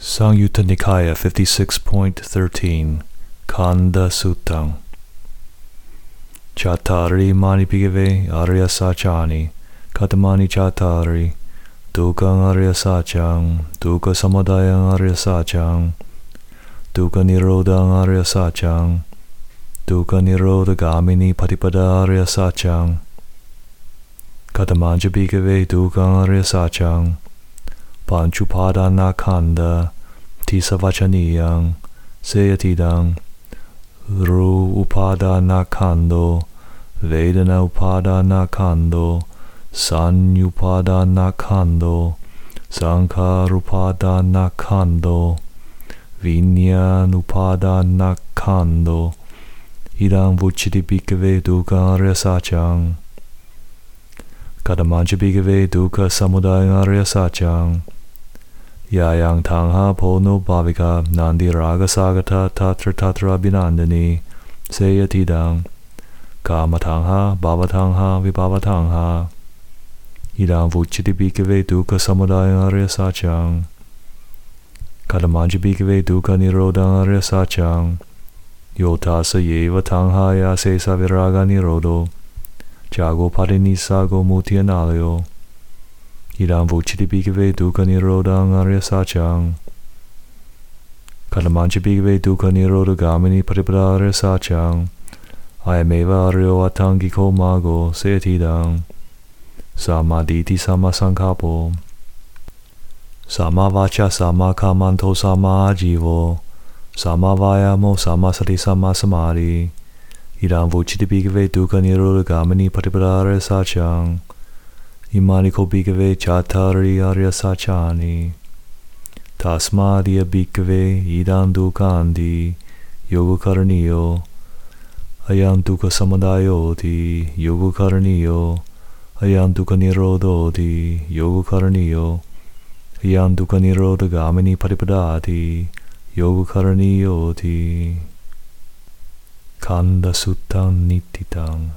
Sangyutta Nikaya 56.13 Kanda Suttam Chatari Mani Bhigave Arya Sachani. Katamani Chatari Dukang Arya Sachang Duka Samadayang Arya Sachang Duka Nirodhang Arya Sachang Duka Nirodha Gamini Patipada Arya Sachang. Katamanja Bhigave Dukang Arya Sachang Panchupadanakanda, Tisavachaniyang, Seyatidang, Ru Upadanakando, Vedana Upadanakando, Sanyupadanakando, Sankarupadanakando, Vinyanupadanakando, Idam vuchiti bhikkhave dukkha aryasachang. Kadamanja bhikkhave dukkha samudayang aryasachang. ยายังทางหาโพนุบาปิกานันดิรากสากตาทัตรทัตระบินันดนีเสยทีดังกามทางหาบาปทางหาวิบาบาทางหาอิดังวุชิติบิกเวทุกสมุดายงอริยสัจจังคาลมันจิบิกเวทุกนิโรดังอริยสัจจังโยตาสเยวทางหายาเสสาวิรากานิโรโดจากโกภารินิสาโกมุทิยนาลโย Idam Vuchiti Bhikave Dukkha Nirodhang Arya Sachang Kalamancha Bhikave Dukkha Nirodha Gamini Paripada Arya Sachang Ayameva Aryo Atangiko Mago Setidang Samaditi Sama Sankapo Sama Vacha Sama Kamanto Sama Ajivo Sama Vayamo Sama Sati Sama Samadhi Idam Vuchiti Bhikave Dukkha Nirodha Gamini Paripada Arya Sachang Imani ko bhikave chatari arya sachani. Tasmadiya bhikave idam dukandi yoga karaniyo. Ayam dukkha samadayoti yoga karaniyo. Ayam dukkha nirodhoti yoga karaniyo. Ayam dukkha nirodha gamini paripadati yoga karaniyoti. Kanda suttam nititang.